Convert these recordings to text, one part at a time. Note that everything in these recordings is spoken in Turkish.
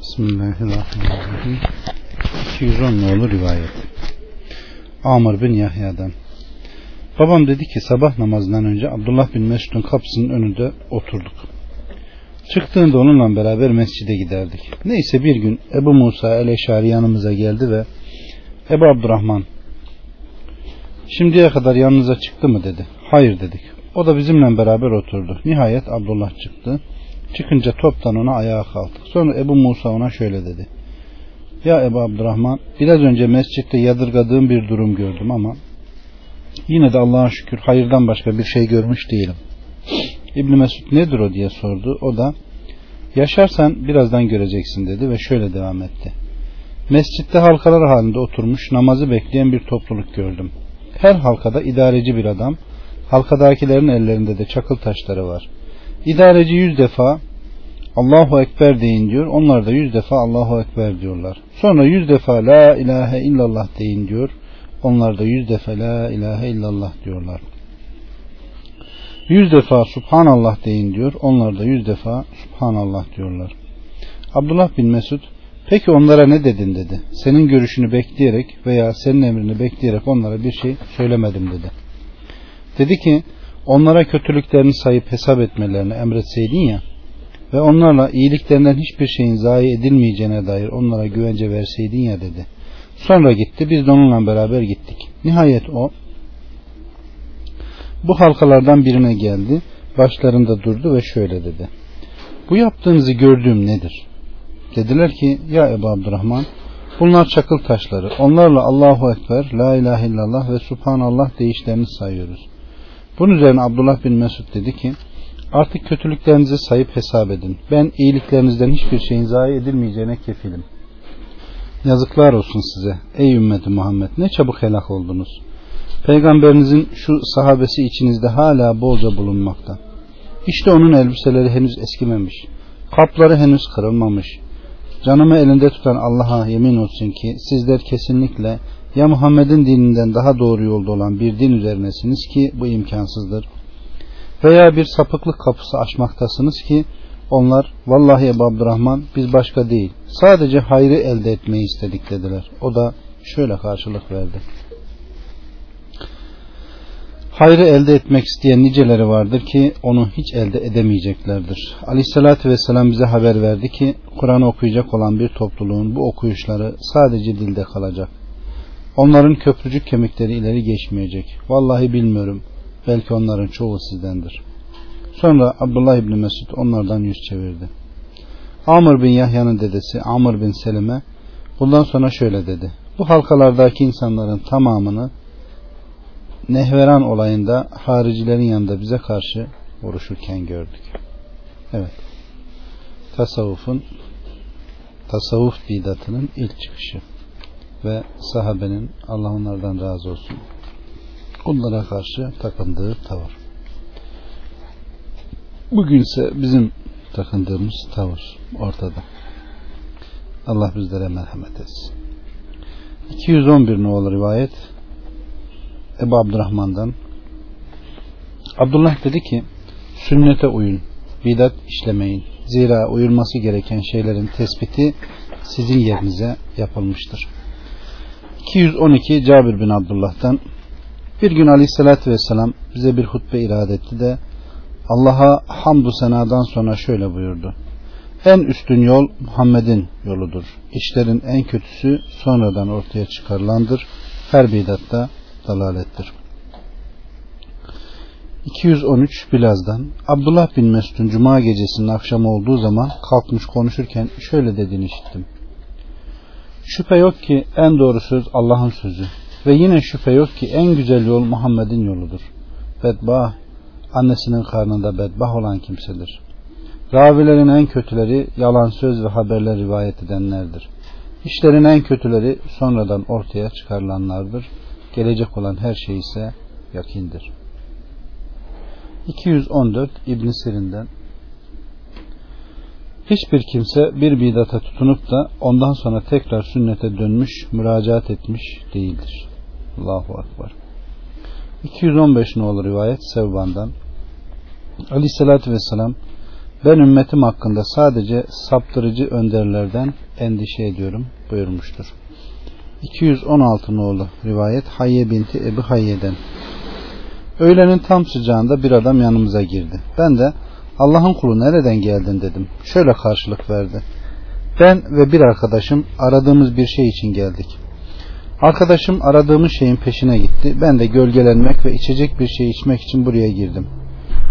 Bismillahirrahmanirrahim. 210 nolu rivayet. Amr bin Yahya'dan. Babam dedi ki sabah namazından önce Abdullah bin Mesud'un kapısının önünde oturduk. Çıktığında onunla beraber mescide giderdik. Neyse bir gün Ebu Musa el-Eşari yanımıza geldi ve Ebu Abdurrahman şimdiye kadar yanınıza çıktı mı dedi. Hayır dedik. O da bizimle beraber oturdu. Nihayet Abdullah çıktı. Çıkınca toptan ona ayağa kalktık. Sonra Ebu Musa ona şöyle dedi. Ya Ebu Abdurrahman biraz önce mescitte yadırgadığım bir durum gördüm ama yine de Allah'a şükür hayırdan başka bir şey görmüş değilim. İbni Mesud nedir o diye sordu. O da yaşarsan birazdan göreceksin dedi ve şöyle devam etti. Mescitte halkalar halinde oturmuş namazı bekleyen bir topluluk gördüm. Her halkada idareci bir adam, halkadakilerin ellerinde de çakıl taşları var. İdareci yüz defa Allahu Ekber deyin diyor. Onlar da yüz defa Allahu Ekber diyorlar. Sonra yüz defa La ilahe illallah deyin diyor. Onlar da yüz defa La ilahe illallah diyorlar. Yüz defa Subhanallah deyin diyor. Onlar da yüz defa Subhanallah diyorlar. Abdullah bin Mesud peki onlara ne dedin dedi. Senin görüşünü bekleyerek veya senin emrini bekleyerek onlara bir şey söylemedim dedi. Dedi ki onlara kötülüklerini sayıp hesap etmelerini emretseydin ya ve onlarla iyiliklerinden hiçbir şeyin zayi edilmeyeceğine dair onlara güvence verseydin ya dedi. Sonra gitti biz de onunla beraber gittik. Nihayet o bu halkalardan birine geldi. Başlarında durdu ve şöyle dedi. Bu yaptığınızı gördüğüm nedir? Dediler ki ya Ebu Abdurrahman bunlar çakıl taşları. Onlarla Allahu Ekber, La ilahe illallah ve Subhanallah deyişlerini sayıyoruz. Bunun üzerine Abdullah bin Mesud dedi ki artık kötülüklerinizi sayıp hesap edin. Ben iyiliklerinizden hiçbir şeyin zayi edilmeyeceğine kefilim. Yazıklar olsun size ey ümmeti Muhammed ne çabuk helak oldunuz. Peygamberinizin şu sahabesi içinizde hala bolca bulunmakta. İşte onun elbiseleri henüz eskimemiş. Kapları henüz kırılmamış. Canımı elinde tutan Allah'a yemin olsun ki sizler kesinlikle ya Muhammed'in dininden daha doğru yolda olan bir din üzerinesiniz ki bu imkansızdır. Veya bir sapıklık kapısı açmaktasınız ki onlar vallahi Ebu Abdurrahman biz başka değil sadece hayrı elde etmeyi istedik dediler. O da şöyle karşılık verdi. Hayrı elde etmek isteyen niceleri vardır ki onu hiç elde edemeyeceklerdir. Aleyhissalatü vesselam bize haber verdi ki Kur'an okuyacak olan bir topluluğun bu okuyuşları sadece dilde kalacak. Onların köprücük kemikleri ileri geçmeyecek. Vallahi bilmiyorum. Belki onların çoğu sizdendir. Sonra Abdullah İbni Mesud onlardan yüz çevirdi. Amr bin Yahya'nın dedesi Amr bin Selim'e bundan sonra şöyle dedi. Bu halkalardaki insanların tamamını Nehveran olayında haricilerin yanında bize karşı vuruşurken gördük. Evet. Tasavvufun tasavvuf bidatının ilk çıkışı ve sahabenin Allah onlardan razı olsun onlara karşı takındığı tavır. Bugünse bizim takındığımız tavır ortada. Allah bizlere merhamet etsin. 211 numaralı rivayet Ebu Abdurrahman'dan Abdullah dedi ki sünnete uyun bidat işlemeyin zira uyulması gereken şeylerin tespiti sizin yerinize yapılmıştır 212 Cabir bin Abdullah'tan bir gün aleyhissalatü vesselam bize bir hutbe irade etti de Allah'a hamdü senadan sonra şöyle buyurdu. En üstün yol Muhammed'in yoludur. İşlerin en kötüsü sonradan ortaya çıkarılandır. Her bidatta dalalettir. 213 Bilaz'dan Abdullah bin Mesud'un Cuma gecesinin akşamı olduğu zaman kalkmış konuşurken şöyle dediğini işittim. Şüphe yok ki en doğru söz Allah'ın sözü ve yine şüphe yok ki en güzel yol Muhammed'in yoludur. Bedbah, annesinin karnında bedbah olan kimsedir. Ravilerin en kötüleri yalan söz ve haberler rivayet edenlerdir. İşlerin en kötüleri sonradan ortaya çıkarılanlardır. Gelecek olan her şey ise yakindir. 214 İbn Sirin'den Hiçbir kimse bir bidata tutunup da ondan sonra tekrar sünnete dönmüş, müracaat etmiş değildir. Allahu Akbar. 215 olur rivayet Sevban'dan. Aleyhissalatü Vesselam ben ümmetim hakkında sadece saptırıcı önderlerden endişe ediyorum buyurmuştur. 216 nolu rivayet Hayye binti Ebu Hayye'den. Öğlenin tam sıcağında bir adam yanımıza girdi. Ben de Allah'ın kulu nereden geldin dedim. Şöyle karşılık verdi. Ben ve bir arkadaşım aradığımız bir şey için geldik. Arkadaşım aradığımız şeyin peşine gitti. Ben de gölgelenmek ve içecek bir şey içmek için buraya girdim.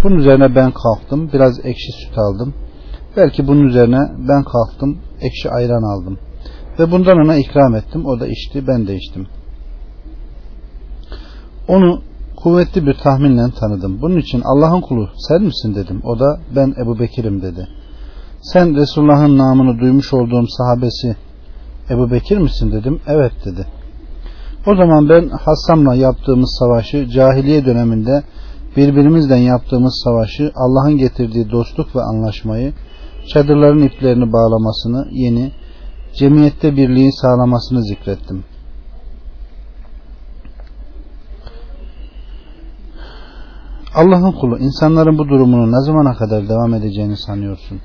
Bunun üzerine ben kalktım. Biraz ekşi süt aldım. Belki bunun üzerine ben kalktım. Ekşi ayran aldım. Ve bundan ona ikram ettim. O da içti. Ben de içtim. Onu kuvvetli bir tahminle tanıdım. Bunun için Allah'ın kulu sen misin dedim. O da ben Ebu Bekir'im dedi. Sen Resulullah'ın namını duymuş olduğum sahabesi Ebu Bekir misin dedim. Evet dedi. O zaman ben Hassam'la yaptığımız savaşı cahiliye döneminde birbirimizden yaptığımız savaşı Allah'ın getirdiği dostluk ve anlaşmayı çadırların iplerini bağlamasını yeni cemiyette birliği sağlamasını zikrettim. Allah'ın kulu insanların bu durumunu ne zamana kadar devam edeceğini sanıyorsun?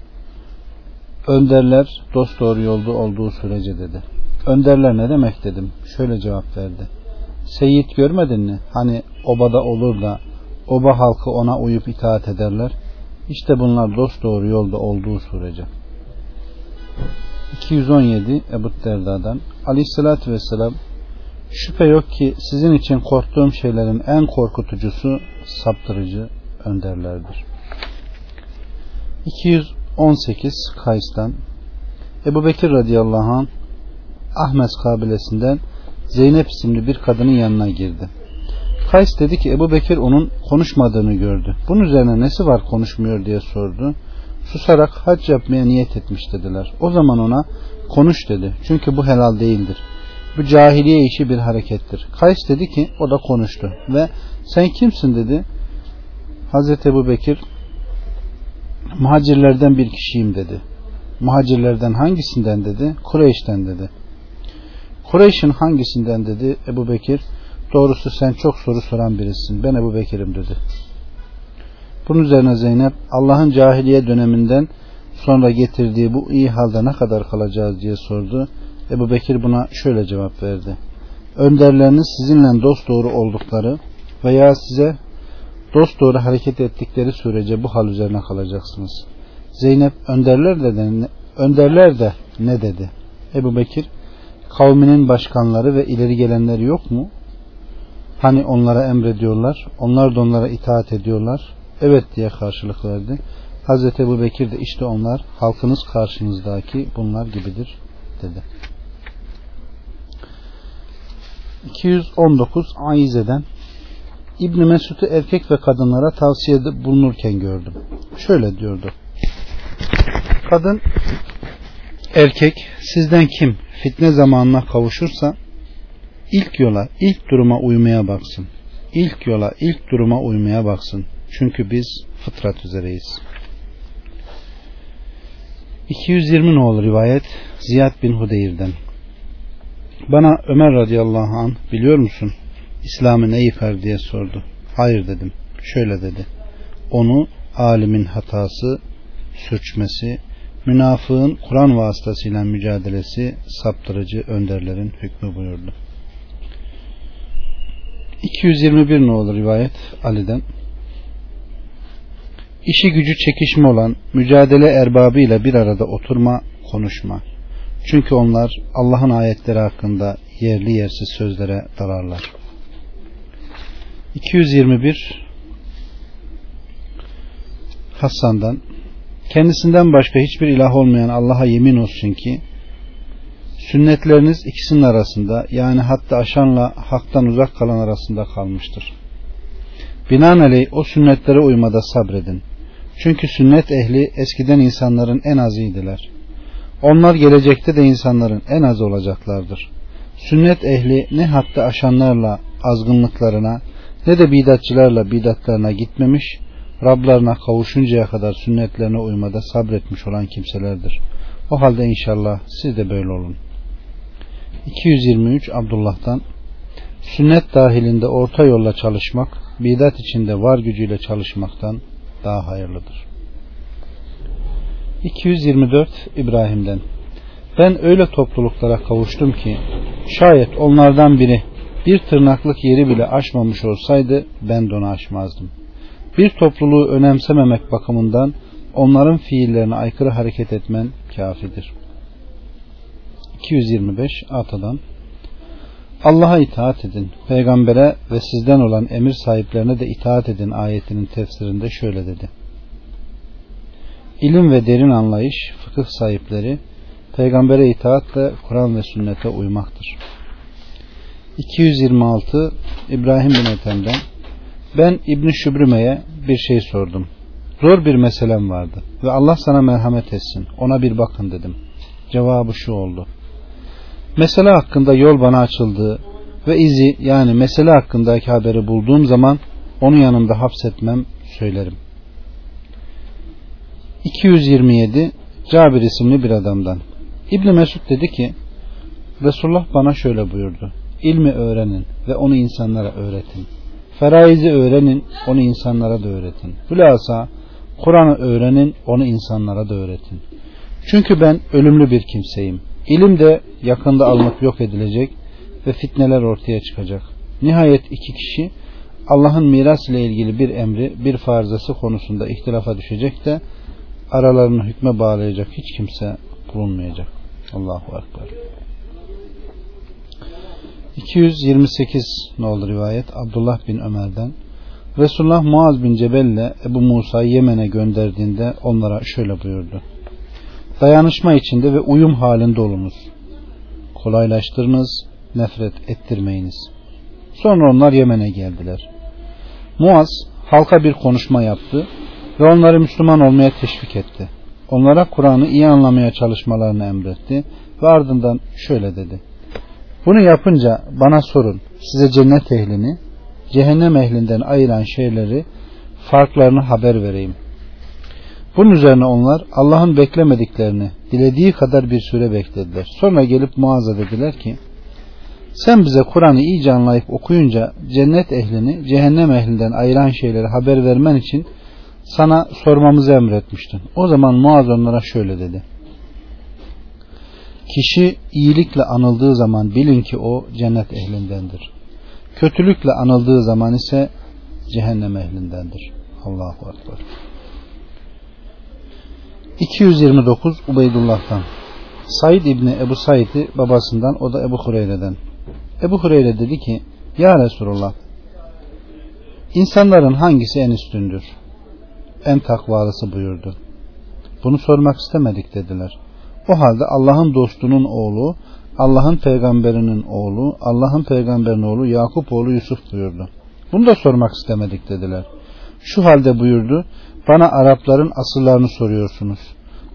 Önderler dost doğru yolda olduğu sürece dedi. Önderler ne demek dedim. Şöyle cevap verdi. Seyit görmedin mi? Hani obada olur da oba halkı ona uyup itaat ederler. İşte bunlar dost doğru yolda olduğu sürece. 217 Ebu Derda'dan Aleyhisselatü Vesselam Şüphe yok ki sizin için korktuğum şeylerin en korkutucusu saptırıcı önderlerdir. 218 Kays'tan Ebu Bekir radıyallahu anh Ahmet kabilesinden Zeynep isimli bir kadının yanına girdi. Kays dedi ki Ebu Bekir onun konuşmadığını gördü. Bunun üzerine nesi var konuşmuyor diye sordu. Susarak hac yapmaya niyet etmiş dediler. O zaman ona konuş dedi. Çünkü bu helal değildir. Bu cahiliye işi bir harekettir. Kays dedi ki o da konuştu ve sen kimsin dedi. Hazreti Ebu Bekir muhacirlerden bir kişiyim dedi. Muhacirlerden hangisinden dedi? Kureyş'ten dedi. Kureyş'in hangisinden dedi? Ebu Bekir doğrusu sen çok soru soran birisin. Ben Ebu Bekir'im dedi. Bunun üzerine Zeynep Allah'ın cahiliye döneminden sonra getirdiği bu iyi halde ne kadar kalacağız diye sordu. Ebu Bekir buna şöyle cevap verdi. Önderleriniz sizinle dost doğru oldukları veya size dost doğru hareket ettikleri sürece bu hal üzerine kalacaksınız. Zeynep önderler de, önderler de ne dedi? Ebu Bekir kavminin başkanları ve ileri gelenleri yok mu? Hani onlara emrediyorlar, onlar da onlara itaat ediyorlar. Evet diye karşılık verdi. Hazreti Ebu Bekir de işte onlar halkınız karşınızdaki bunlar gibidir dedi. 219 Aize'den İbn Mesud'u erkek ve kadınlara tavsiyede bulunurken gördüm. Şöyle diyordu. Kadın erkek sizden kim fitne zamanına kavuşursa ilk yola, ilk duruma uymaya baksın. İlk yola, ilk duruma uymaya baksın. Çünkü biz fıtrat üzereyiz. 220 nolu rivayet Ziyad bin Hudeyr'den. Bana Ömer radıyallahu an biliyor musun? İslam'ı ne yıkar diye sordu. Hayır dedim. Şöyle dedi. Onu alimin hatası, sürçmesi, münafığın Kur'an vasıtasıyla mücadelesi, saptırıcı önderlerin hükmü buyurdu. 221 ne olur rivayet Ali'den. İşi gücü çekişme olan mücadele erbabıyla bir arada oturma, konuşma. Çünkü onlar Allah'ın ayetleri hakkında yerli yersiz sözlere dalarlar. 221 Hasan'dan kendisinden başka hiçbir ilah olmayan Allah'a yemin olsun ki sünnetleriniz ikisinin arasında yani hatta aşanla haktan uzak kalan arasında kalmıştır. Binaenaleyh o sünnetlere uymada sabredin. Çünkü sünnet ehli eskiden insanların en azıydılar. Onlar gelecekte de insanların en az olacaklardır. Sünnet ehli ne hatta aşanlarla azgınlıklarına ne de bidatçılarla bidatlarına gitmemiş, Rablarına kavuşuncaya kadar sünnetlerine uymada sabretmiş olan kimselerdir. O halde inşallah siz de böyle olun. 223 Abdullah'tan Sünnet dahilinde orta yolla çalışmak, bidat içinde var gücüyle çalışmaktan daha hayırlıdır. 224 İbrahim'den Ben öyle topluluklara kavuştum ki şayet onlardan biri bir tırnaklık yeri bile aşmamış olsaydı ben de onu aşmazdım. Bir topluluğu önemsememek bakımından onların fiillerine aykırı hareket etmen kafidir. 225 Ata'dan Allah'a itaat edin, peygambere ve sizden olan emir sahiplerine de itaat edin ayetinin tefsirinde şöyle dedi. İlim ve derin anlayış, fıkıh sahipleri, peygambere itaatle Kur'an ve sünnete uymaktır. 226 İbrahim bin Ethem'den Ben İbni Şübrüme'ye bir şey sordum. Zor bir meselem vardı ve Allah sana merhamet etsin. Ona bir bakın dedim. Cevabı şu oldu. Mesele hakkında yol bana açıldı ve izi yani mesele hakkındaki haberi bulduğum zaman onu yanımda hapsetmem söylerim. 227 Cabir isimli bir adamdan. İbni Mesud dedi ki Resulullah bana şöyle buyurdu. İlmi öğrenin ve onu insanlara öğretin. Feraizi öğrenin, onu insanlara da öğretin. Hülasa Kur'an'ı öğrenin, onu insanlara da öğretin. Çünkü ben ölümlü bir kimseyim. İlim de yakında alınıp yok edilecek ve fitneler ortaya çıkacak. Nihayet iki kişi Allah'ın miras ile ilgili bir emri, bir farzası konusunda ihtilafa düşecek de aralarını hükme bağlayacak hiç kimse bulunmayacak. Allahu Ekber. 228 ne olur rivayet Abdullah bin Ömer'den Resulullah Muaz bin Cebel ile Ebu Musa'yı Yemen'e gönderdiğinde onlara şöyle buyurdu. Dayanışma içinde ve uyum halinde olunuz. Kolaylaştırınız, nefret ettirmeyiniz. Sonra onlar Yemen'e geldiler. Muaz halka bir konuşma yaptı ve onları Müslüman olmaya teşvik etti. Onlara Kur'an'ı iyi anlamaya çalışmalarını emretti ve ardından şöyle dedi. Bunu yapınca bana sorun size cennet ehlini cehennem ehlinden ayıran şeyleri farklarını haber vereyim. Bunun üzerine onlar Allah'ın beklemediklerini dilediği kadar bir süre beklediler. Sonra gelip Muaz'a dediler ki sen bize Kur'an'ı iyice anlayıp okuyunca cennet ehlini cehennem ehlinden ayıran şeyleri haber vermen için sana sormamızı emretmiştin. O zaman Muaz onlara şöyle dedi. Kişi iyilikle anıldığı zaman bilin ki o cennet ehlindendir. Kötülükle anıldığı zaman ise cehennem ehlindendir. Allahu Ekber. 229 Ubeydullah'tan Said İbni Ebu Said'i babasından o da Ebu Hureyre'den. Ebu Hureyre dedi ki Ya Resulullah insanların hangisi en üstündür? En takvalısı buyurdu. Bunu sormak istemedik dediler. O halde Allah'ın dostunun oğlu, Allah'ın peygamberinin oğlu, Allah'ın peygamberinin oğlu Yakup oğlu Yusuf buyurdu. Bunu da sormak istemedik dediler. Şu halde buyurdu, bana Arapların asıllarını soruyorsunuz.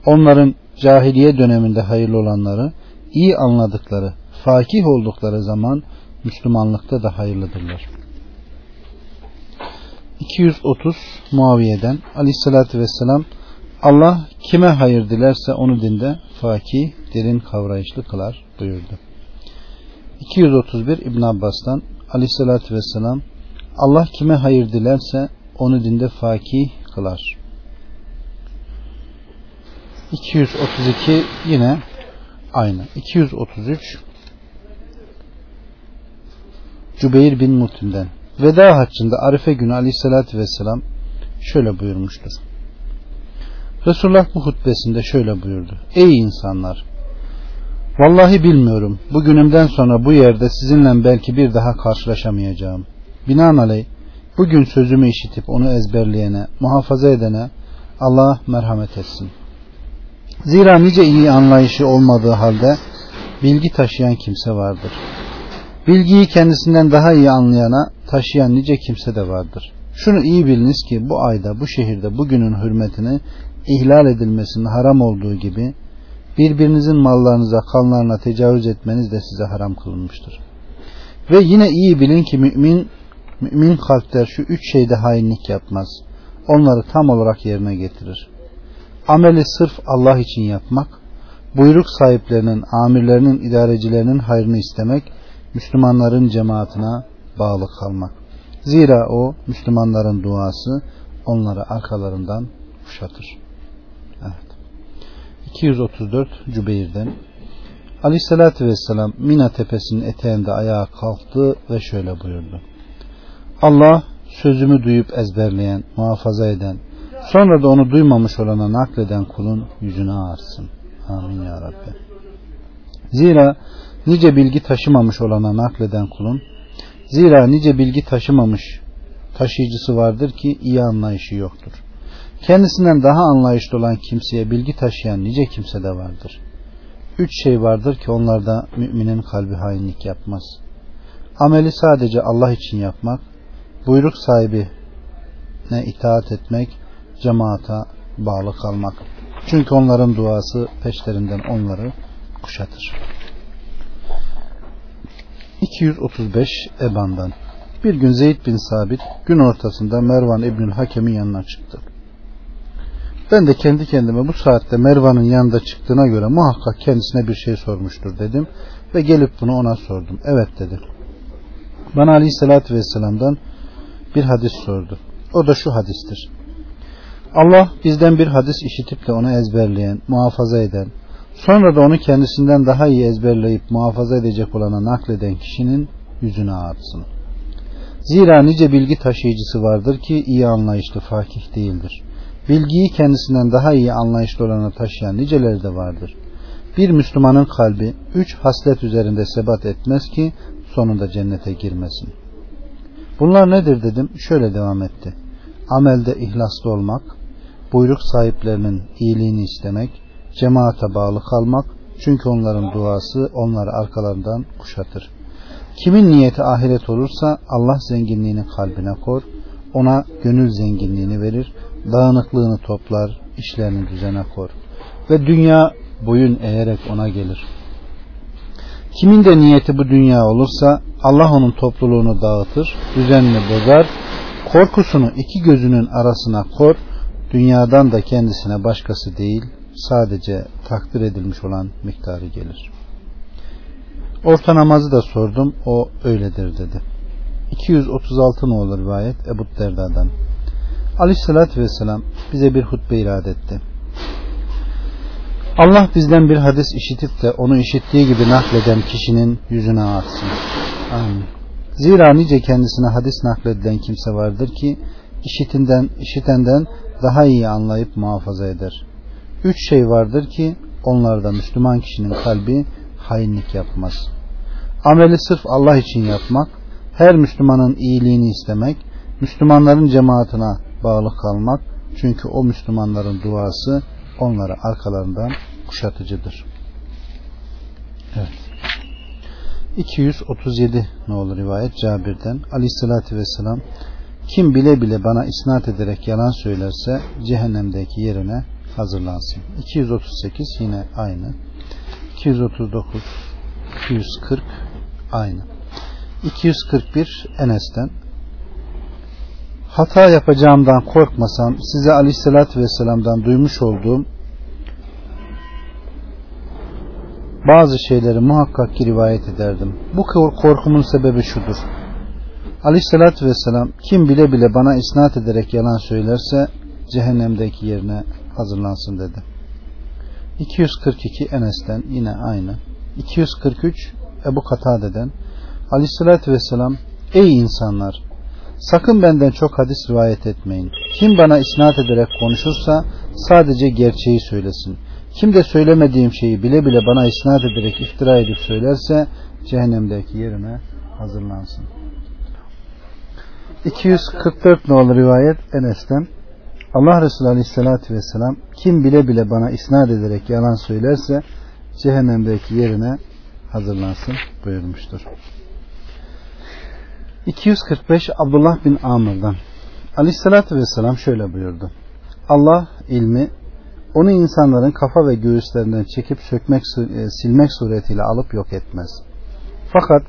Onların cahiliye döneminde hayırlı olanları, iyi anladıkları, fakih oldukları zaman Müslümanlıkta da hayırlıdırlar. 230 Muaviye'den Aleyhisselatü Vesselam Allah kime hayır dilerse onu dinde fakih, derin kavrayışlı kılar buyurdu. 231 İbn Abbas'tan Aleyhisselatü Vesselam Allah kime hayır dilerse onu dinde fakih kılar. 232 yine aynı. 233 Cübeyr bin Mutim'den Veda haccında Arife günü aleyhissalatü vesselam şöyle buyurmuştur. Resulullah bu hutbesinde şöyle buyurdu. Ey insanlar! Vallahi bilmiyorum. Bugünümden sonra bu yerde sizinle belki bir daha karşılaşamayacağım. Binaenaleyh bugün sözümü işitip onu ezberleyene, muhafaza edene Allah merhamet etsin. Zira nice iyi anlayışı olmadığı halde bilgi taşıyan kimse vardır. Bilgiyi kendisinden daha iyi anlayana taşıyan nice kimse de vardır. Şunu iyi biliniz ki bu ayda bu şehirde bugünün hürmetini ihlal edilmesinin haram olduğu gibi birbirinizin mallarınıza kanlarına tecavüz etmeniz de size haram kılınmıştır. Ve yine iyi bilin ki mümin mümin kalpler şu üç şeyde hainlik yapmaz. Onları tam olarak yerine getirir. Ameli sırf Allah için yapmak, buyruk sahiplerinin, amirlerinin, idarecilerinin hayrını istemek, Müslümanların cemaatine bağlı kalmak. Zira o Müslümanların duası onları arkalarından kuşatır. Evet. 234 Cübeyr'den Aleyhissalatü Vesselam Mina tepesinin eteğinde ayağa kalktı ve şöyle buyurdu. Allah sözümü duyup ezberleyen, muhafaza eden, sonra da onu duymamış olana nakleden kulun yüzüne ağarsın. Amin ya Rabbi. Zira nice bilgi taşımamış olana nakleden kulun, zira nice bilgi taşımamış taşıyıcısı vardır ki iyi anlayışı yoktur. Kendisinden daha anlayışlı olan kimseye bilgi taşıyan nice kimse de vardır. Üç şey vardır ki onlarda müminin kalbi hainlik yapmaz. Ameli sadece Allah için yapmak, buyruk sahibi ne itaat etmek, cemaata bağlı kalmak. Çünkü onların duası peşlerinden onları kuşatır. 235 Eban'dan Bir gün Zeyd bin Sabit gün ortasında Mervan İbnül Hakem'in yanına çıktı. Ben de kendi kendime bu saatte Mervan'ın yanında çıktığına göre muhakkak kendisine bir şey sormuştur dedim ve gelip bunu ona sordum. Evet dedi. Bana Aleyhisselatü Vesselam'dan bir hadis sordu. O da şu hadistir. Allah bizden bir hadis işitip de onu ezberleyen, muhafaza eden, sonra da onu kendisinden daha iyi ezberleyip muhafaza edecek olana nakleden kişinin yüzüne ağrısın. Zira nice bilgi taşıyıcısı vardır ki iyi anlayışlı fakih değildir. Bilgiyi kendisinden daha iyi anlayışlı olana taşıyan niceleri de vardır. Bir Müslümanın kalbi üç haslet üzerinde sebat etmez ki sonunda cennete girmesin. Bunlar nedir dedim. Şöyle devam etti. Amelde ihlaslı olmak, buyruk sahiplerinin iyiliğini istemek, cemaate bağlı kalmak, çünkü onların duası onları arkalarından kuşatır. Kimin niyeti ahiret olursa Allah zenginliğini kalbine kor, ona gönül zenginliğini verir, dağınıklığını toplar, işlerini düzene kor. Ve dünya boyun eğerek ona gelir. Kimin de niyeti bu dünya olursa Allah onun topluluğunu dağıtır, düzenini bozar, korkusunu iki gözünün arasına kor, dünyadan da kendisine başkası değil, sadece takdir edilmiş olan miktarı gelir. Orta namazı da sordum, o öyledir dedi. 236 olur rivayet Ebu Derda'dan. Aleyhissalatü Vesselam bize bir hutbe irade etti. Allah bizden bir hadis işitip de onu işittiği gibi nakleden kişinin yüzüne atsın. Amin. Zira nice kendisine hadis nakledilen kimse vardır ki işitinden, işitenden daha iyi anlayıp muhafaza eder. Üç şey vardır ki onlarda Müslüman kişinin kalbi hainlik yapmaz. Ameli sırf Allah için yapmak, her Müslümanın iyiliğini istemek, Müslümanların cemaatine bağlı kalmak, çünkü o Müslümanların duası onları arkalarından kuşatıcıdır. Evet. 237 ne olur rivayet Cabir'den Aleyhisselatü Vesselam kim bile bile bana isnat ederek yalan söylerse cehennemdeki yerine hazırlansın. 238 yine aynı. 239 240 aynı. 241 Enes'ten hata yapacağımdan korkmasam size aleyhissalatü vesselam'dan duymuş olduğum bazı şeyleri muhakkak ki rivayet ederdim. Bu korkumun sebebi şudur. Aleyhissalatü vesselam kim bile bile bana isnat ederek yalan söylerse cehennemdeki yerine hazırlansın dedi. 242 Enes'ten yine aynı. 243 Ebu Katade'den Aleyhissalatü vesselam Ey insanlar sakın benden çok hadis rivayet etmeyin. Kim bana isnat ederek konuşursa sadece gerçeği söylesin. Kim de söylemediğim şeyi bile bile bana isnat ederek iftira edip söylerse cehennemdeki yerine hazırlansın. 244 nolu rivayet Enes'ten Allah Resulü Aleyhisselatü Vesselam kim bile bile bana isnat ederek yalan söylerse cehennemdeki yerine hazırlansın buyurmuştur. 245 Abdullah bin Amr'dan Aleyhisselatü Vesselam şöyle buyurdu. Allah ilmi onu insanların kafa ve göğüslerinden çekip sökmek, e, silmek suretiyle alıp yok etmez. Fakat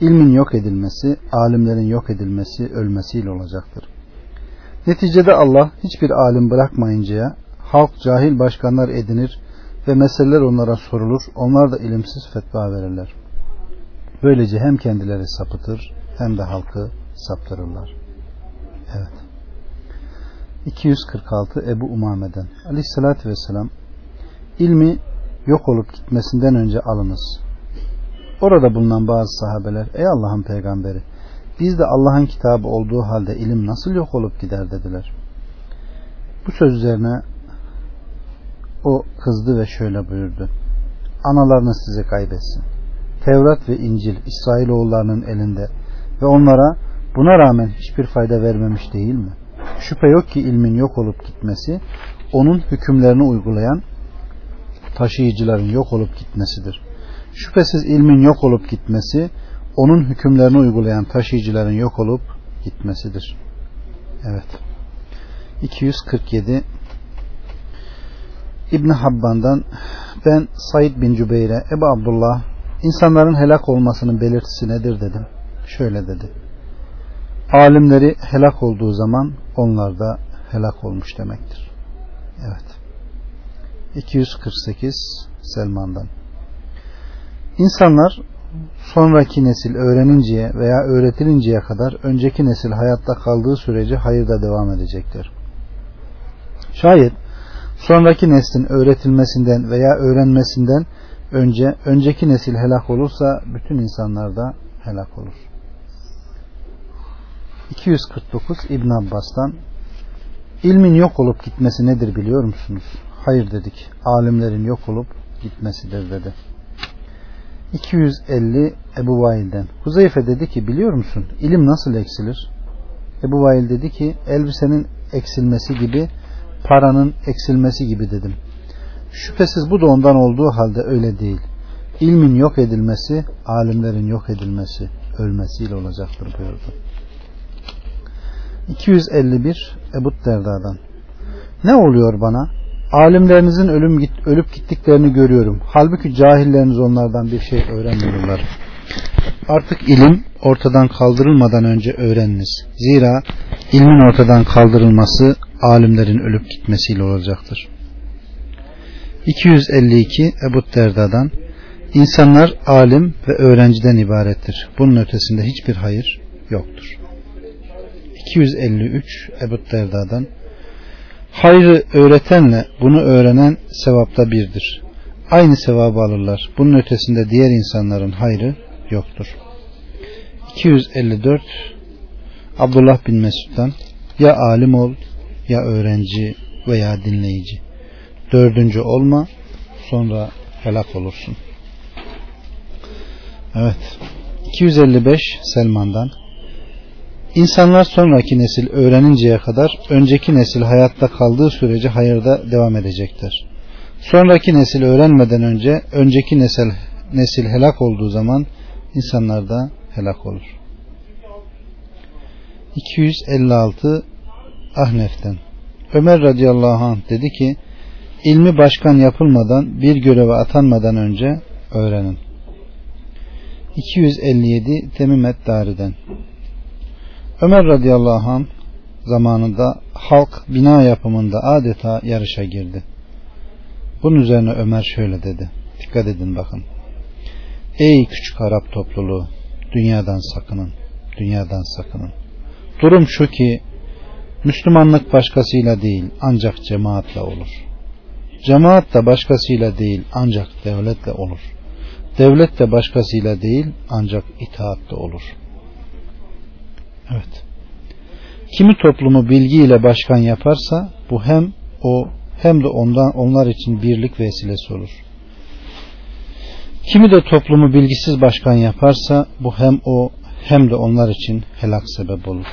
ilmin yok edilmesi, alimlerin yok edilmesi, ölmesiyle olacaktır. Neticede Allah hiçbir alim bırakmayıncaya halk cahil başkanlar edinir ve meseleler onlara sorulur. Onlar da ilimsiz fetva verirler. Böylece hem kendileri sapıtır hem de halkı saptırırlar. Evet. 246 Ebu Umame'den Aleyhissalatü Vesselam ilmi yok olup gitmesinden önce alınız. Orada bulunan bazı sahabeler ey Allah'ın peygamberi biz de Allah'ın kitabı olduğu halde ilim nasıl yok olup gider dediler. Bu söz üzerine o kızdı ve şöyle buyurdu. Analarınız sizi kaybetsin. Tevrat ve İncil İsrailoğullarının elinde ve onlara buna rağmen hiçbir fayda vermemiş değil mi? Şüphe yok ki ilmin yok olup gitmesi onun hükümlerini uygulayan taşıyıcıların yok olup gitmesidir. Şüphesiz ilmin yok olup gitmesi onun hükümlerini uygulayan taşıyıcıların yok olup gitmesidir. Evet. 247 İbn Habban'dan ben Said bin Cübeyr'e Ebu Abdullah insanların helak olmasının belirtisi nedir dedim. Şöyle dedi. Alimleri helak olduğu zaman onlar da helak olmuş demektir. Evet. 248 Selman'dan. İnsanlar sonraki nesil öğreninceye veya öğretilinceye kadar önceki nesil hayatta kaldığı sürece hayırda devam edecektir. Şayet sonraki neslin öğretilmesinden veya öğrenmesinden önce önceki nesil helak olursa bütün insanlar da helak olur. 249 İbn Abbas'tan ilmin yok olup gitmesi nedir biliyor musunuz? Hayır dedik. Alimlerin yok olup gitmesidir dedi. 250 Ebu Vail'den. Huzeyfe dedi ki biliyor musun ilim nasıl eksilir? Ebu Vail dedi ki elbisenin eksilmesi gibi paranın eksilmesi gibi dedim. Şüphesiz bu da ondan olduğu halde öyle değil. İlmin yok edilmesi, alimlerin yok edilmesi, ölmesiyle olacaktır buyurdu. 251 Ebu Derda'dan. Ne oluyor bana? Alimlerinizin ölüm ölüp gittiklerini görüyorum. Halbuki cahilleriniz onlardan bir şey öğrenmiyorlar. Artık ilim ortadan kaldırılmadan önce öğreniniz. Zira ilmin ortadan kaldırılması alimlerin ölüp gitmesiyle olacaktır. 252 Ebu Derda'dan İnsanlar alim ve öğrenciden ibarettir. Bunun ötesinde hiçbir hayır yoktur. 253 Ebu Derda'dan Hayrı öğretenle bunu öğrenen sevapta birdir. Aynı sevabı alırlar. Bunun ötesinde diğer insanların hayrı yoktur. 254 Abdullah bin Mesud'dan ya alim ol ya öğrenci veya dinleyici. Dördüncü olma sonra helak olursun. Evet. 255 Selman'dan İnsanlar sonraki nesil öğreninceye kadar önceki nesil hayatta kaldığı sürece hayırda devam edecektir. Sonraki nesil öğrenmeden önce önceki nesil, nesil helak olduğu zaman insanlar da helak olur. 256 Ahnef'ten Ömer radıyallahu anh dedi ki ilmi başkan yapılmadan bir göreve atanmadan önce öğrenin. 257 Temimet Dari'den Ömer radıyallahu anh zamanında halk bina yapımında adeta yarışa girdi. Bunun üzerine Ömer şöyle dedi. Dikkat edin bakın. Ey küçük Arap topluluğu dünyadan sakının. Dünyadan sakının. Durum şu ki Müslümanlık başkasıyla değil ancak cemaatle olur. Cemaat da başkasıyla değil ancak devletle olur. Devlet de başkasıyla değil ancak itaatle olur.'' Evet. Kimi toplumu bilgiyle başkan yaparsa bu hem o hem de ondan onlar için birlik vesilesi olur. Kimi de toplumu bilgisiz başkan yaparsa bu hem o hem de onlar için helak sebep olur.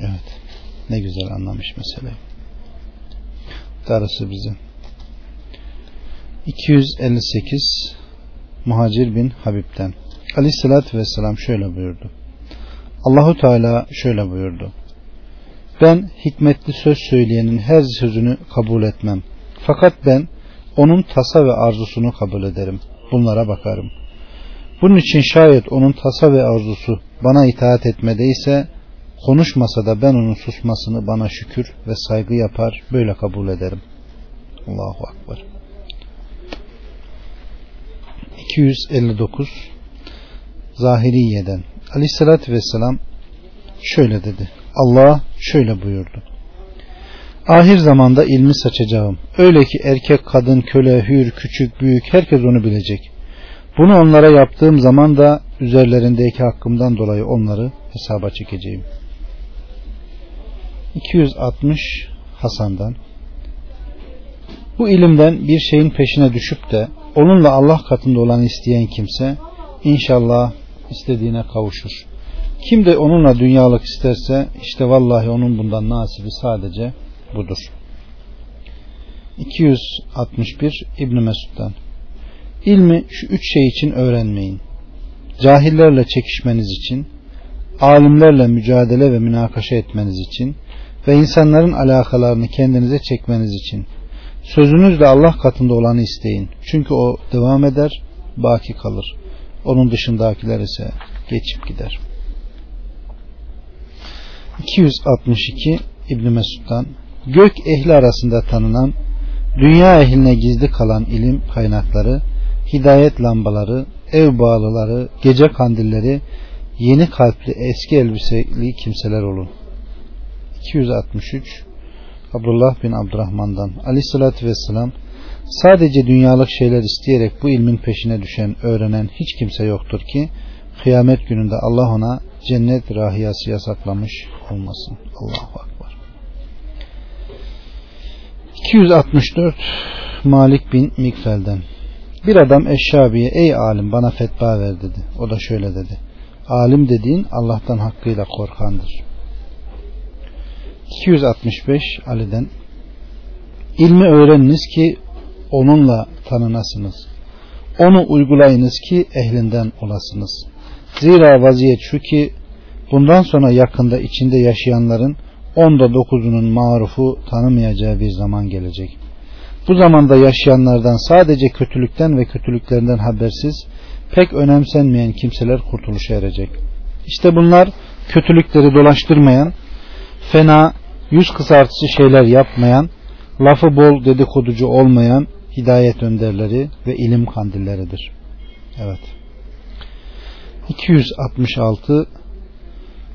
Evet. Ne güzel anlamış meseleyi. Darısı bize. 258 Muhacir bin Habib'den Aleyhissalatü Vesselam şöyle buyurdu. Allahu Teala şöyle buyurdu. Ben hikmetli söz söyleyenin her sözünü kabul etmem. Fakat ben onun tasa ve arzusunu kabul ederim. Bunlara bakarım. Bunun için şayet onun tasa ve arzusu bana itaat etmedeyse konuşmasa da ben onun susmasını bana şükür ve saygı yapar böyle kabul ederim. Allahu Akbar. 259 Zahiriye'den Aleyhissalatü vesselam şöyle dedi. Allah şöyle buyurdu. Ahir zamanda ilmi saçacağım. Öyle ki erkek, kadın, köle, hür, küçük, büyük herkes onu bilecek. Bunu onlara yaptığım zaman da üzerlerindeki hakkımdan dolayı onları hesaba çekeceğim. 260 Hasan'dan Bu ilimden bir şeyin peşine düşüp de onunla Allah katında olan isteyen kimse inşallah istediğine kavuşur. Kim de onunla dünyalık isterse işte vallahi onun bundan nasibi sadece budur. 261 İbn Mesud'dan İlmi şu üç şey için öğrenmeyin. Cahillerle çekişmeniz için, alimlerle mücadele ve münakaşa etmeniz için ve insanların alakalarını kendinize çekmeniz için. Sözünüzle Allah katında olanı isteyin. Çünkü o devam eder, baki kalır. Onun dışındakiler ise geçip gider. 262 İbn Mesud'dan Gök ehli arasında tanınan, dünya ehline gizli kalan ilim kaynakları, hidayet lambaları, ev bağlıları, gece kandilleri, yeni kalpli eski elbiseli kimseler olun. 263 Abdullah bin Abdurrahman'dan Aleyhissalatü Vesselam sadece dünyalık şeyler isteyerek bu ilmin peşine düşen, öğrenen hiç kimse yoktur ki kıyamet gününde Allah ona cennet rahiyası yasaklamış olmasın. Allahu Akbar. 264 Malik bin Mikfel'den bir adam Eşşabi'ye ey alim bana fetva ver dedi. O da şöyle dedi. Alim dediğin Allah'tan hakkıyla korkandır. 265 Ali'den İlmi öğreniniz ki onunla tanınasınız. Onu uygulayınız ki ehlinden olasınız. Zira vaziyet şu ki bundan sonra yakında içinde yaşayanların onda dokuzunun marufu tanımayacağı bir zaman gelecek. Bu zamanda yaşayanlardan sadece kötülükten ve kötülüklerinden habersiz pek önemsenmeyen kimseler kurtuluşa erecek. İşte bunlar kötülükleri dolaştırmayan, fena, yüz kısartıcı şeyler yapmayan, lafı bol dedikoducu olmayan hidayet önderleri ve ilim kandilleridir. Evet. 266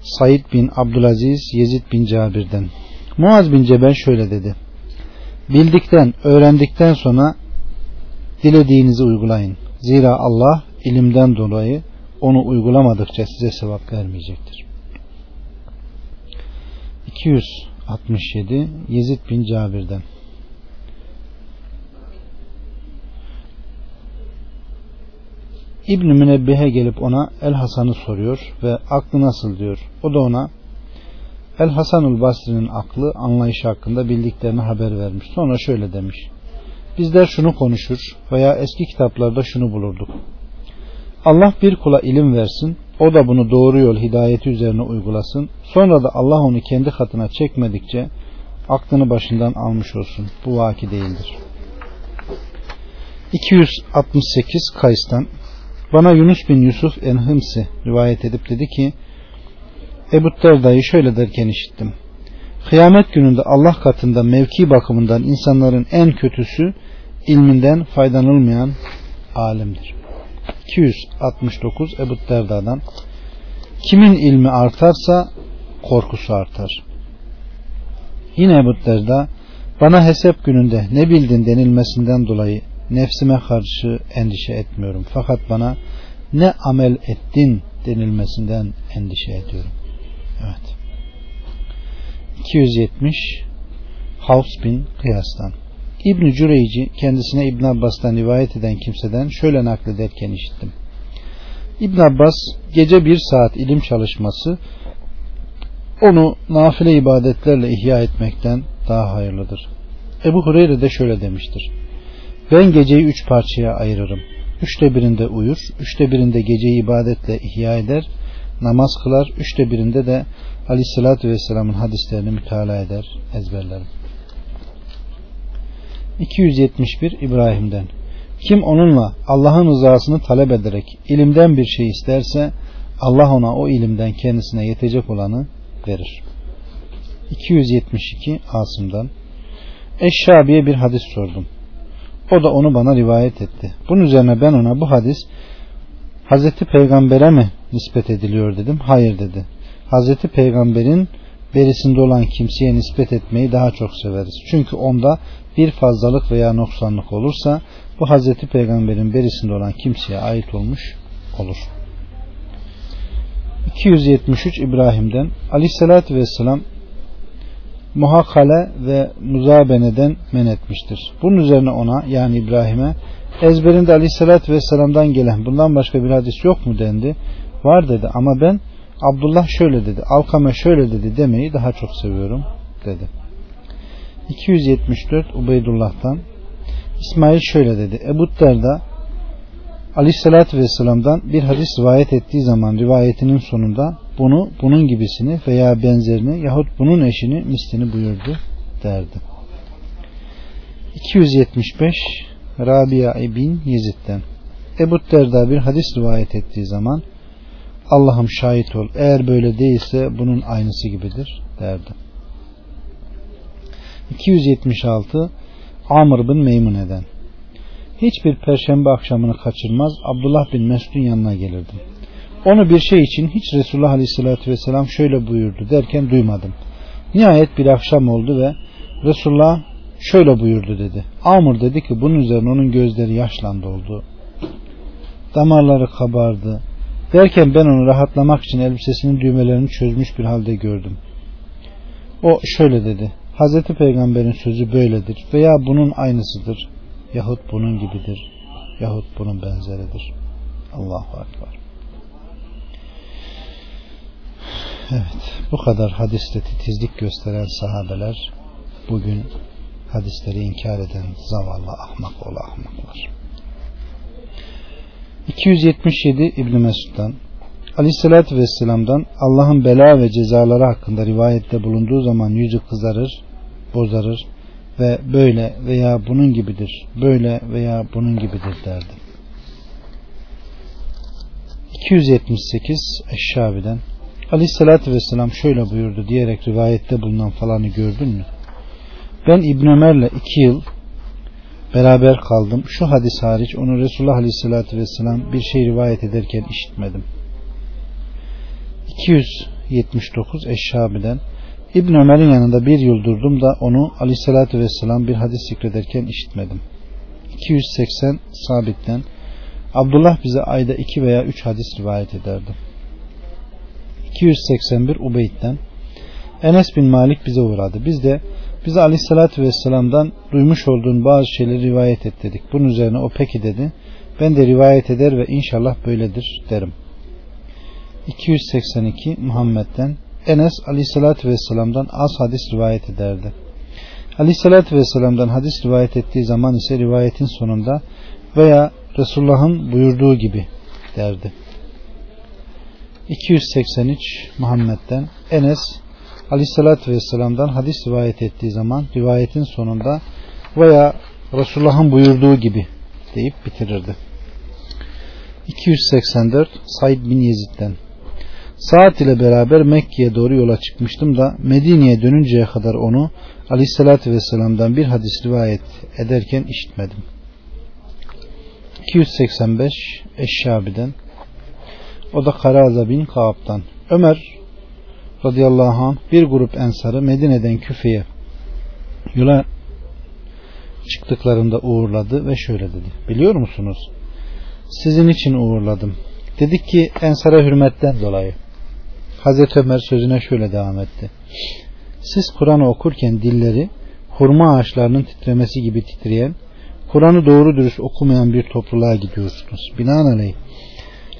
Said bin Abdülaziz Yezid bin Cabir'den Muaz bin Cebel şöyle dedi. Bildikten, öğrendikten sonra dilediğinizi uygulayın. Zira Allah ilimden dolayı onu uygulamadıkça size sevap vermeyecektir. 267 Yezid bin Cabir'den İbn Münebbihe gelip ona El Hasan'ı soruyor ve aklı nasıl diyor. O da ona El Hasanul Basri'nin aklı anlayışı hakkında bildiklerini haber vermiş. Sonra şöyle demiş. Bizler şunu konuşur veya eski kitaplarda şunu bulurduk. Allah bir kula ilim versin, o da bunu doğru yol hidayeti üzerine uygulasın. Sonra da Allah onu kendi katına çekmedikçe aklını başından almış olsun. Bu vaki değildir. 268 Kays'tan bana Yunus bin Yusuf Enhimsi rivayet edip dedi ki Ebu Derda'yı şöyle derken işittim. Kıyamet gününde Allah katında mevki bakımından insanların en kötüsü ilminden faydalanılmayan alimdir. 269 Ebu Derda'dan Kimin ilmi artarsa korkusu artar. Yine Ebu Derda bana hesap gününde ne bildin denilmesinden dolayı nefsime karşı endişe etmiyorum. Fakat bana ne amel ettin denilmesinden endişe ediyorum. Evet. 270 Havs bin Kıyas'tan İbn-i Cüreyci kendisine İbn Abbas'tan rivayet eden kimseden şöyle naklederken işittim. İbn Abbas gece bir saat ilim çalışması onu nafile ibadetlerle ihya etmekten daha hayırlıdır. Ebu Hureyre de şöyle demiştir. Ben geceyi üç parçaya ayırırım. Üçte birinde uyur, üçte birinde geceyi ibadetle ihya eder, namaz kılar, üçte birinde de Aleyhisselatü Vesselam'ın hadislerini mütalaa eder, ezberlerim. 271 İbrahim'den Kim onunla Allah'ın rızasını talep ederek ilimden bir şey isterse Allah ona o ilimden kendisine yetecek olanı verir. 272 Asım'dan Eşşabi'ye bir hadis sordum. O da onu bana rivayet etti. Bunun üzerine ben ona bu hadis Hazreti Peygamber'e mi nispet ediliyor dedim. Hayır dedi. Hazreti Peygamber'in berisinde olan kimseye nispet etmeyi daha çok severiz. Çünkü onda bir fazlalık veya noksanlık olursa bu Hazreti Peygamber'in berisinde olan kimseye ait olmuş olur. 273 İbrahim'den Aleyhisselatü Vesselam muhakkale ve muzabeneden men etmiştir. Bunun üzerine ona yani İbrahim'e ezberinde Aleyhisselatü Vesselam'dan gelen bundan başka bir hadis yok mu dendi. Var dedi ama ben Abdullah şöyle dedi, Alkame şöyle dedi demeyi daha çok seviyorum dedi. 274 Ubeydullah'tan İsmail şöyle dedi. Ebu Derda Aleyhisselatü Vesselam'dan bir hadis rivayet ettiği zaman rivayetinin sonunda bunu, bunun gibisini veya benzerini yahut bunun eşini mislini buyurdu derdi. 275 Rabia bin Yezid'den Ebu Derda bir hadis rivayet ettiği zaman Allah'ım şahit ol eğer böyle değilse bunun aynısı gibidir derdi. 276 Amr bin Meymune'den Hiçbir perşembe akşamını kaçırmaz Abdullah bin Mesud'un yanına gelirdim. Onu bir şey için hiç Resulullah Aleyhisselatü Vesselam şöyle buyurdu derken duymadım. Nihayet bir akşam oldu ve Resulullah şöyle buyurdu dedi. Amr dedi ki bunun üzerine onun gözleri yaşlandı oldu. Damarları kabardı. Derken ben onu rahatlamak için elbisesinin düğmelerini çözmüş bir halde gördüm. O şöyle dedi. Hazreti Peygamber'in sözü böyledir veya bunun aynısıdır yahut bunun gibidir yahut bunun benzeridir. Allahu Akbar. Evet, bu kadar hadiste titizlik gösteren sahabeler bugün hadisleri inkar eden zavallı ahmak ola ahmaklar. 277 İbn Mesud'dan Aleyhisselatü Vesselam'dan Allah'ın bela ve cezaları hakkında rivayette bulunduğu zaman yüzü kızarır, bozarır ve böyle veya bunun gibidir, böyle veya bunun gibidir derdi. 278 Eşşabi'den Aleyhisselatü Vesselam şöyle buyurdu diyerek rivayette bulunan falanı gördün mü? Ben İbn Ömer'le iki yıl beraber kaldım. Şu hadis hariç onu Resulullah Aleyhisselatü Vesselam bir şey rivayet ederken işitmedim. 279 Eşşabi'den İbn Ömer'in yanında bir yıl durdum da onu Aleyhisselatü Vesselam bir hadis zikrederken işitmedim. 280 Sabit'ten Abdullah bize ayda iki veya üç hadis rivayet ederdi. 281 Ubeyd'den Enes bin Malik bize uğradı. Biz de bize aleyhissalatü vesselam'dan duymuş olduğun bazı şeyleri rivayet et dedik. Bunun üzerine o peki dedi. Ben de rivayet eder ve inşallah böyledir derim. 282 Muhammed'den Enes aleyhissalatü vesselam'dan az hadis rivayet ederdi. Aleyhissalatü vesselam'dan hadis rivayet ettiği zaman ise rivayetin sonunda veya Resulullah'ın buyurduğu gibi derdi. 283 Muhammed'den Enes Aleyhisselatü Vesselam'dan hadis rivayet ettiği zaman rivayetin sonunda veya Resulullah'ın buyurduğu gibi deyip bitirirdi. 284 Said bin Yezid'den Saat ile beraber Mekke'ye doğru yola çıkmıştım da Medine'ye dönünceye kadar onu Aleyhisselatü Vesselam'dan bir hadis rivayet ederken işitmedim. 285 Eşşabi'den o da Karaza bin Kaab'dan. Ömer radıyallahu anh bir grup ensarı Medine'den Küfe'ye yola çıktıklarında uğurladı ve şöyle dedi. Biliyor musunuz? Sizin için uğurladım. Dedik ki ensara hürmetten dolayı. Hazreti Ömer sözüne şöyle devam etti. Siz Kur'an'ı okurken dilleri hurma ağaçlarının titremesi gibi titreyen, Kur'an'ı doğru dürüst okumayan bir topluluğa gidiyorsunuz. Binaenaleyh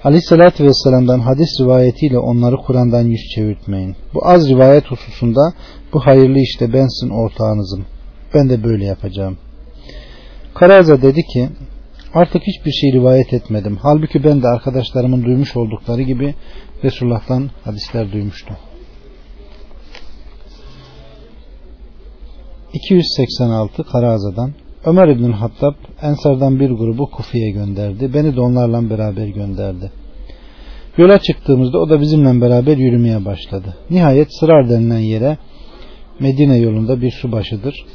Aleyhissalatü Vesselam'dan hadis rivayetiyle onları Kur'an'dan yüz çevirtmeyin. Bu az rivayet hususunda bu hayırlı işte ben sizin ortağınızım. Ben de böyle yapacağım. Karaza dedi ki artık hiçbir şey rivayet etmedim. Halbuki ben de arkadaşlarımın duymuş oldukları gibi Resulullah'tan hadisler duymuştum. 286 Karaza'dan Ömer İbn Hattab Ensar'dan bir grubu Kufi'ye gönderdi. Beni de onlarla beraber gönderdi. Yola çıktığımızda o da bizimle beraber yürümeye başladı. Nihayet Sırar denilen yere Medine yolunda bir su başıdır.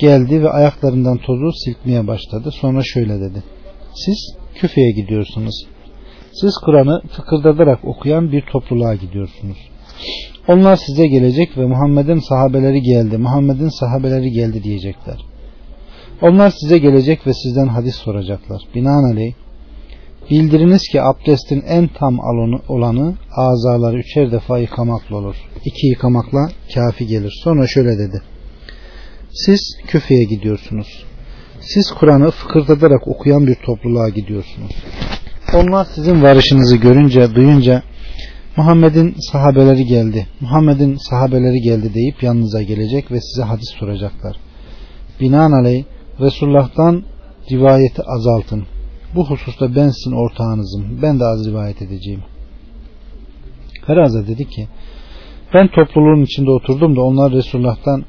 Geldi ve ayaklarından tozu silkmeye başladı. Sonra şöyle dedi. Siz Küfe'ye gidiyorsunuz. Siz Kur'an'ı fıkırdadarak okuyan bir topluluğa gidiyorsunuz. Onlar size gelecek ve Muhammed'in sahabeleri geldi, Muhammed'in sahabeleri geldi diyecekler. Onlar size gelecek ve sizden hadis soracaklar. Binaenaleyh bildiriniz ki abdestin en tam olanı azaları üçer defa yıkamakla olur. İki yıkamakla kafi gelir. Sonra şöyle dedi. Siz küfeye gidiyorsunuz. Siz Kur'an'ı fıkırdadarak okuyan bir topluluğa gidiyorsunuz. Onlar sizin varışınızı görünce, duyunca Muhammed'in sahabeleri geldi. Muhammed'in sahabeleri geldi deyip yanınıza gelecek ve size hadis soracaklar. Binaenaleyh Resulullah'tan rivayeti azaltın. Bu hususta ben sizin ortağınızım. Ben de az rivayet edeceğim. Heraza dedi ki ben topluluğun içinde oturdum da onlar Resulullah'tan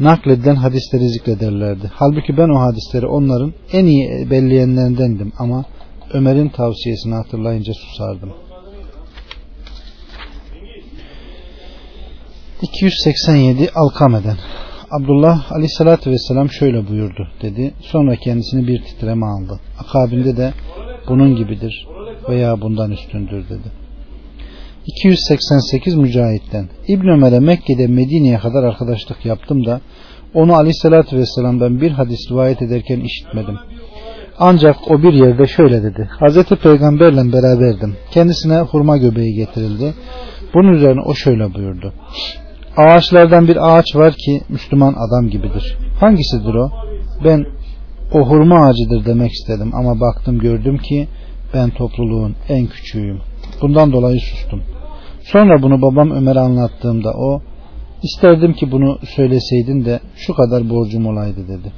nakledilen hadisleri zikrederlerdi. Halbuki ben o hadisleri onların en iyi belleyenlerindendim ama Ömer'in tavsiyesini hatırlayınca susardım. 287 Alkame'den Abdullah aleyhissalatü vesselam şöyle buyurdu dedi. Sonra kendisini bir titreme aldı. Akabinde de bunun gibidir veya bundan üstündür dedi. 288 Mücahit'ten İbn Ömer'e Mekke'de Medine'ye kadar arkadaşlık yaptım da onu aleyhissalatü vesselam'dan bir hadis rivayet ederken işitmedim. Ancak o bir yerde şöyle dedi. Hazreti Peygamberle beraberdim. Kendisine hurma göbeği getirildi. Bunun üzerine o şöyle buyurdu. Ağaçlardan bir ağaç var ki Müslüman adam gibidir. Hangisidir o? Ben o hurma ağacıdır demek istedim ama baktım gördüm ki ben topluluğun en küçüğüyüm. Bundan dolayı sustum. Sonra bunu babam Ömer'e anlattığımda o isterdim ki bunu söyleseydin de şu kadar borcum olaydı dedi.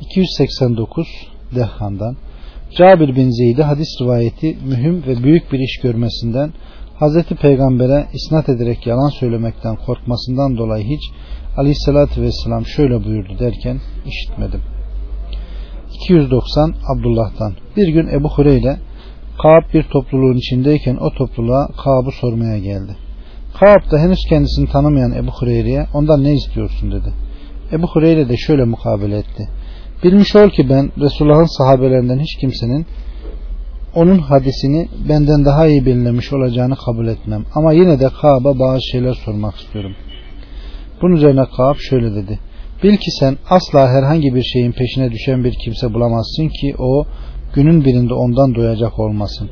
289 Dehhan'dan Cabir bin Zeyd'e hadis rivayeti mühim ve büyük bir iş görmesinden Hazreti Peygamber'e isnat ederek yalan söylemekten korkmasından dolayı hiç aleyhissalatü vesselam şöyle buyurdu derken işitmedim. 290 Abdullah'tan bir gün Ebu Hureyre Kaab bir topluluğun içindeyken o topluluğa Kaab'ı sormaya geldi. Kaab da henüz kendisini tanımayan Ebu Hureyre'ye ondan ne istiyorsun dedi. Ebu Hureyre de şöyle mukabele etti. Bilmiş ol ki ben Resulullah'ın sahabelerinden hiç kimsenin onun hadisini benden daha iyi belirlemiş olacağını kabul etmem. Ama yine de Kaab'a bazı şeyler sormak istiyorum. Bunun üzerine Kaab şöyle dedi. Bil ki sen asla herhangi bir şeyin peşine düşen bir kimse bulamazsın ki o günün birinde ondan doyacak olmasın.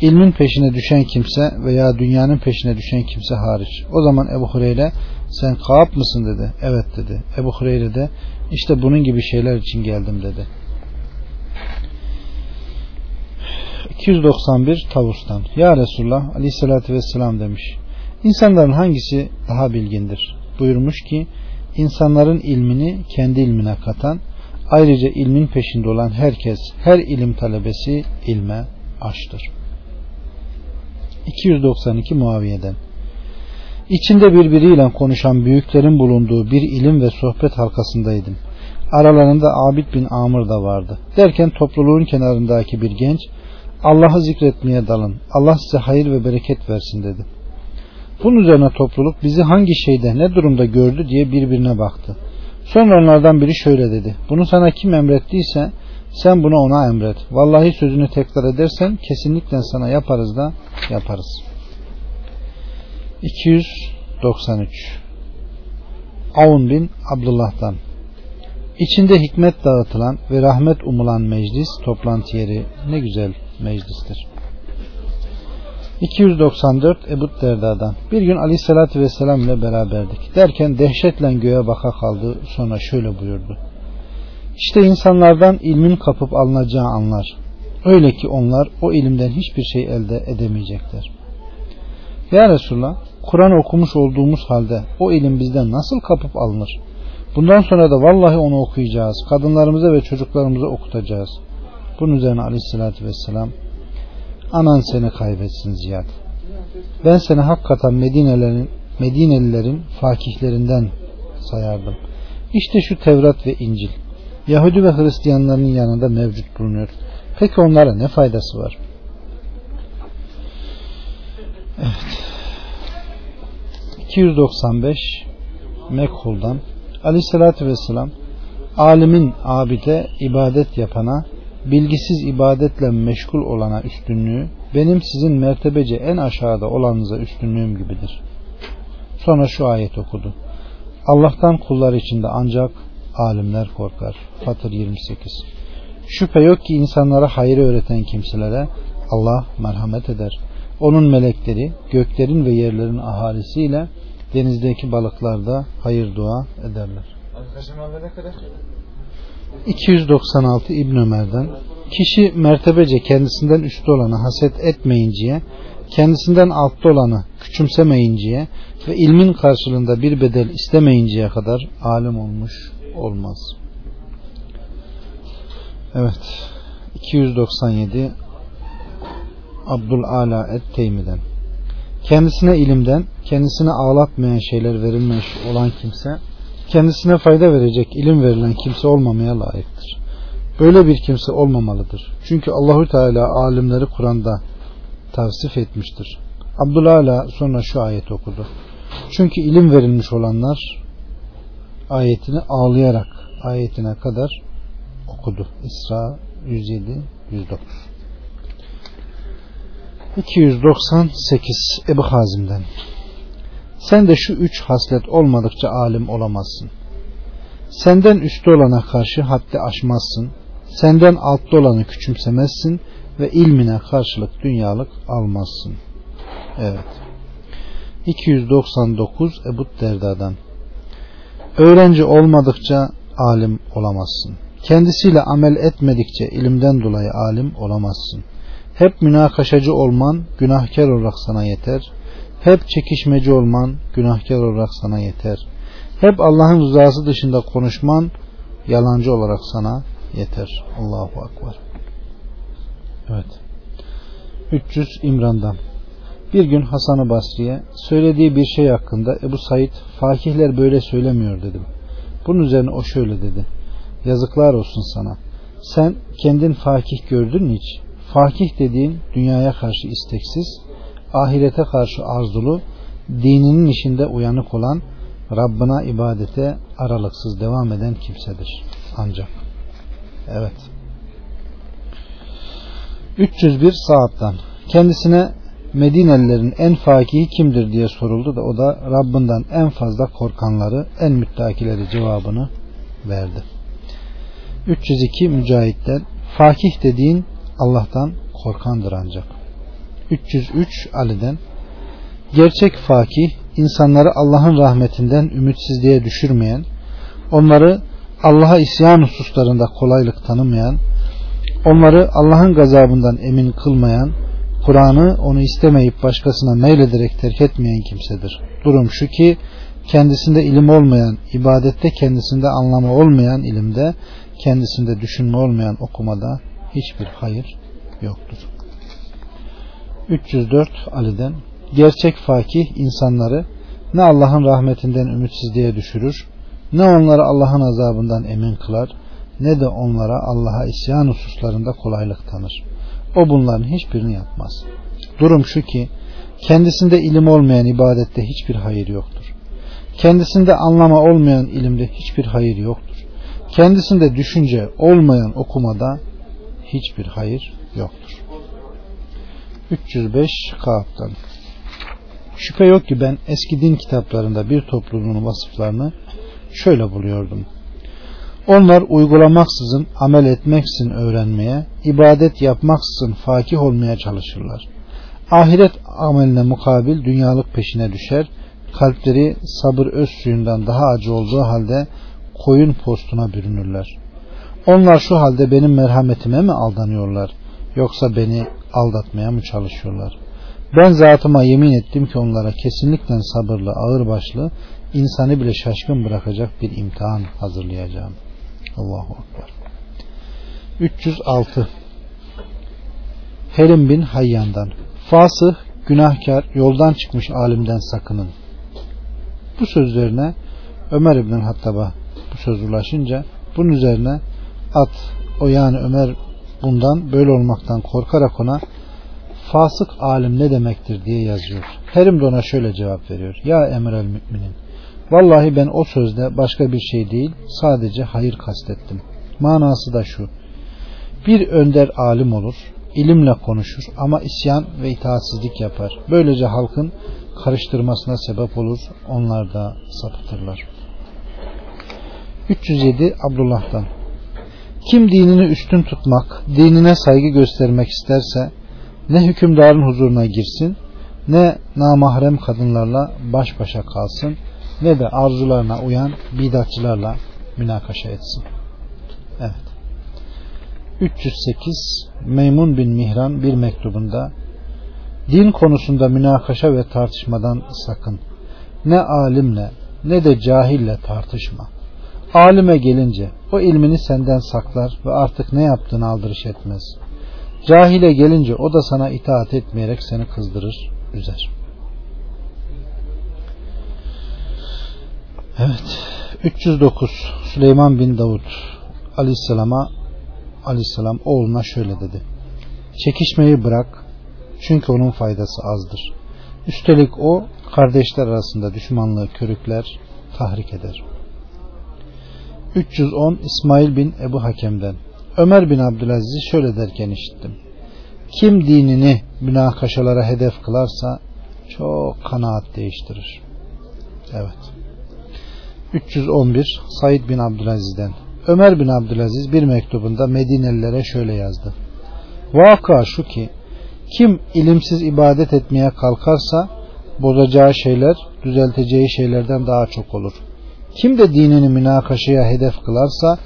İlmin peşine düşen kimse veya dünyanın peşine düşen kimse hariç. O zaman Ebu Hureyre sen Kaab mısın dedi. Evet dedi. Ebu Hureyre de işte bunun gibi şeyler için geldim dedi. 291 Tavus'tan Ya Resulullah aleyhissalatü vesselam demiş İnsanların hangisi daha bilgindir? Buyurmuş ki insanların ilmini kendi ilmine katan ayrıca ilmin peşinde olan herkes her ilim talebesi ilme açtır. 292 Muaviye'den İçinde birbiriyle konuşan büyüklerin bulunduğu bir ilim ve sohbet halkasındaydım. Aralarında Abid bin Amr da vardı. Derken topluluğun kenarındaki bir genç Allah'ı zikretmeye dalın. Allah size hayır ve bereket versin dedi. Bunun üzerine topluluk bizi hangi şeyde ne durumda gördü diye birbirine baktı. Sonra onlardan biri şöyle dedi. Bunu sana kim emrettiyse sen bunu ona emret. Vallahi sözünü tekrar edersen kesinlikle sana yaparız da yaparız. 293 Avun bin Abdullah'tan İçinde hikmet dağıtılan ve rahmet umulan meclis toplantı yeri ne güzel meclistir. 294 Ebu Derda'dan Bir gün aleyhissalatü vesselam ile beraberdik. Derken dehşetle göğe baka kaldı. Sonra şöyle buyurdu. İşte insanlardan ilmin kapıp alınacağı anlar. Öyle ki onlar o ilimden hiçbir şey elde edemeyecekler. Ya Resulallah Kur'an okumuş olduğumuz halde o ilim bizden nasıl kapıp alınır? Bundan sonra da vallahi onu okuyacağız. Kadınlarımıza ve çocuklarımıza okutacağız. Bunun üzerine aleyhissalatü vesselam anan seni kaybetsin Ziyad. Ben seni hakikaten Medinelerin, Medinelilerin fakihlerinden sayardım. İşte şu Tevrat ve İncil. Yahudi ve Hristiyanların yanında mevcut bulunuyor. Peki onlara ne faydası var? Evet. 295 Mekhul'dan Aleyhissalatü Vesselam alimin abide ibadet yapana bilgisiz ibadetle meşgul olana üstünlüğü benim sizin mertebece en aşağıda olanınıza üstünlüğüm gibidir. Sonra şu ayet okudu. Allah'tan kullar içinde ancak alimler korkar. Fatır 28 Şüphe yok ki insanlara hayır öğreten kimselere Allah merhamet eder. Onun melekleri göklerin ve yerlerin ahalisiyle denizdeki balıklarda hayır dua ederler. 296 İbn Ömer'den kişi mertebece kendisinden üstü olanı haset etmeyinceye, kendisinden altta olanı küçümsemeyinceye ve ilmin karşılığında bir bedel istemeyinceye kadar alim olmuş olmaz. Evet. 297 Abdul Ala et-Teymi'den kendisine ilimden kendisine ağlatmayan şeyler verilmiş olan kimse kendisine fayda verecek ilim verilen kimse olmamaya layıktır. Böyle bir kimse olmamalıdır. Çünkü Allahü Teala alimleri Kur'an'da tavsif etmiştir. Abdülhala sonra şu ayet okudu. Çünkü ilim verilmiş olanlar ayetini ağlayarak ayetine kadar okudu. İsra 107 109 298 Ebu Hazim'den sen de şu üç haslet olmadıkça alim olamazsın. Senden üstü olana karşı haddi aşmazsın. Senden altta olanı küçümsemezsin ve ilmine karşılık dünyalık almazsın. Evet. 299 Ebu Derda'dan Öğrenci olmadıkça alim olamazsın. Kendisiyle amel etmedikçe ilimden dolayı alim olamazsın. Hep münakaşacı olman günahkar olarak sana yeter. Hep çekişmeci olman günahkar olarak sana yeter. Hep Allah'ın rızası dışında konuşman yalancı olarak sana yeter. Allahu Akbar. Evet. 300 İmran'dan. Bir gün Hasan-ı Basri'ye söylediği bir şey hakkında Ebu Said fakihler böyle söylemiyor dedim. Bunun üzerine o şöyle dedi. Yazıklar olsun sana. Sen kendin fakih gördün mü hiç? Fakih dediğin dünyaya karşı isteksiz, ahirete karşı arzulu, dininin işinde uyanık olan, Rabbına ibadete aralıksız devam eden kimsedir. Ancak. Evet. 301 Saat'tan kendisine Medinelilerin en fakihi kimdir diye soruldu da o da Rabbinden en fazla korkanları, en müttakileri cevabını verdi. 302 Mücahit'ten fakih dediğin Allah'tan korkandır ancak. 303 Ali'den Gerçek fakih insanları Allah'ın rahmetinden ümitsizliğe düşürmeyen, onları Allah'a isyan hususlarında kolaylık tanımayan, onları Allah'ın gazabından emin kılmayan, Kur'an'ı onu istemeyip başkasına meylederek terk etmeyen kimsedir. Durum şu ki kendisinde ilim olmayan, ibadette kendisinde anlamı olmayan ilimde, kendisinde düşünme olmayan okumada hiçbir hayır yoktur. 304 Ali'den Gerçek fakih insanları ne Allah'ın rahmetinden ümitsizliğe düşürür, ne onları Allah'ın azabından emin kılar, ne de onlara Allah'a isyan hususlarında kolaylık tanır. O bunların hiçbirini yapmaz. Durum şu ki, kendisinde ilim olmayan ibadette hiçbir hayır yoktur. Kendisinde anlama olmayan ilimde hiçbir hayır yoktur. Kendisinde düşünce olmayan okumada hiçbir hayır yoktur. 305 Kaap'tan Şüphe yok ki ben eski din kitaplarında bir toplumun vasıflarını şöyle buluyordum. Onlar uygulamaksızın, amel etmeksizin öğrenmeye, ibadet yapmaksızın fakih olmaya çalışırlar. Ahiret ameline mukabil dünyalık peşine düşer, kalpleri sabır öz suyundan daha acı olduğu halde koyun postuna bürünürler. Onlar şu halde benim merhametime mi aldanıyorlar, yoksa beni aldatmaya mı çalışıyorlar? Ben zatıma yemin ettim ki onlara kesinlikle sabırlı, ağırbaşlı, insanı bile şaşkın bırakacak bir imtihan hazırlayacağım. Allahu Akbar. 306 Herim bin Hayyan'dan Fasıh, günahkar, yoldan çıkmış alimden sakının. Bu sözlerine Ömer İbn Hattab'a bu söz ulaşınca bunun üzerine at o yani Ömer bundan böyle olmaktan korkarak ona fasık alim ne demektir diye yazıyor. Herim de ona şöyle cevap veriyor. Ya emrel müminin. Vallahi ben o sözde başka bir şey değil sadece hayır kastettim. Manası da şu. Bir önder alim olur, ilimle konuşur ama isyan ve itaatsizlik yapar. Böylece halkın karıştırmasına sebep olur, onlar da sapıtırlar. 307 Abdullah'tan Kim dinini üstün tutmak, dinine saygı göstermek isterse ne hükümdarın huzuruna girsin, ne namahrem kadınlarla baş başa kalsın, ne de arzularına uyan bidatçılarla münakaşa etsin. Evet. 308 Meymun bin Mihran bir mektubunda din konusunda münakaşa ve tartışmadan sakın. Ne alimle ne de cahille tartışma. Alime gelince o ilmini senden saklar ve artık ne yaptığını aldırış etmez. Cahile gelince o da sana itaat etmeyerek seni kızdırır, üzer. Evet. 309 Süleyman bin Davud Aleyhisselam'a Aleyhisselam oğluna şöyle dedi. Çekişmeyi bırak çünkü onun faydası azdır. Üstelik o kardeşler arasında düşmanlığı körükler, tahrik eder. 310 İsmail bin Ebu Hakem'den Ömer bin Abdülaziz şöyle derken işittim. Kim dinini münakaşalara hedef kılarsa çok kanaat değiştirir. Evet. 311 Said bin Abdülaziz'den Ömer bin Abdülaziz bir mektubunda Medinelilere şöyle yazdı. Vaka şu ki kim ilimsiz ibadet etmeye kalkarsa bozacağı şeyler düzelteceği şeylerden daha çok olur. Kim de dinini münakaşaya hedef kılarsa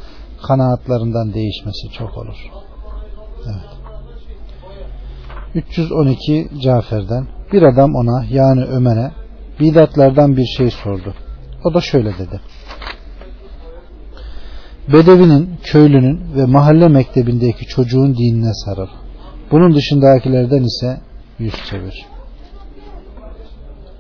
kanaatlarından değişmesi çok olur. Evet. 312 Cafer'den bir adam ona yani Ömer'e bidatlardan bir şey sordu. O da şöyle dedi. Bedevinin, köylünün ve mahalle mektebindeki çocuğun dinine sarıl. Bunun dışındakilerden ise yüz çevir.